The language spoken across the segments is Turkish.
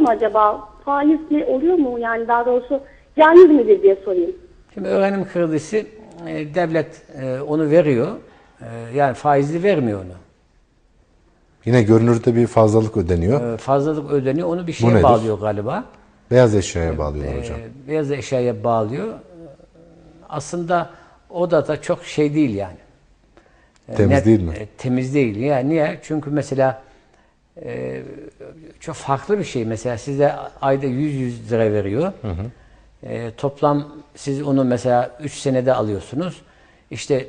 mu acaba? Faizli oluyor mu? Yani daha doğrusu caiz midir diye sorayım. Şimdi öğrenim kredisi e, devlet e, onu veriyor. E, yani faizli vermiyor onu. Yine görünürde bir fazlalık ödeniyor. E, fazlalık ödeniyor. Onu bir Bu şeye nedir? bağlıyor galiba. Beyaz eşyaya bağlıyorlar hocam. E, beyaz eşyaya bağlıyor. Aslında o da da çok şey değil yani. Temiz net- değil mi? e, temiz değil. Yani niye? Çünkü mesela e, çok farklı bir şey. Mesela size ayda 100 lira veriyor. E, toplam siz onu mesela 3 senede alıyorsunuz. İşte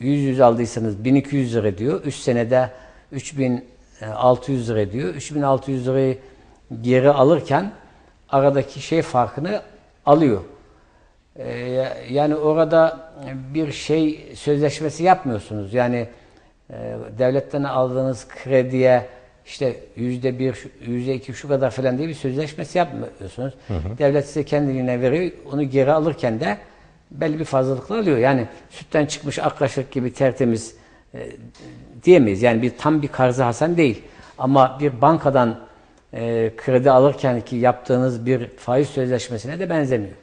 100 100 aldıysanız 1200 lira diyor. 3 senede 3600 lira diyor. 3600 lirayı geri alırken aradaki şey farkını alıyor. Ee, yani orada bir şey sözleşmesi yapmıyorsunuz. Yani e, devletten aldığınız krediye işte yüzde bir, yüzde iki şu kadar falan diye bir sözleşmesi yapmıyorsunuz. Devlet size kendiliğine veriyor. Onu geri alırken de belli bir fazlalıkla alıyor. Yani sütten çıkmış ak kaşık gibi tertemiz e, diyemeyiz. Yani bir tam bir karzı hasen değil. Ama bir bankadan e, kredi alırken ki yaptığınız bir faiz sözleşmesine de benzemiyor.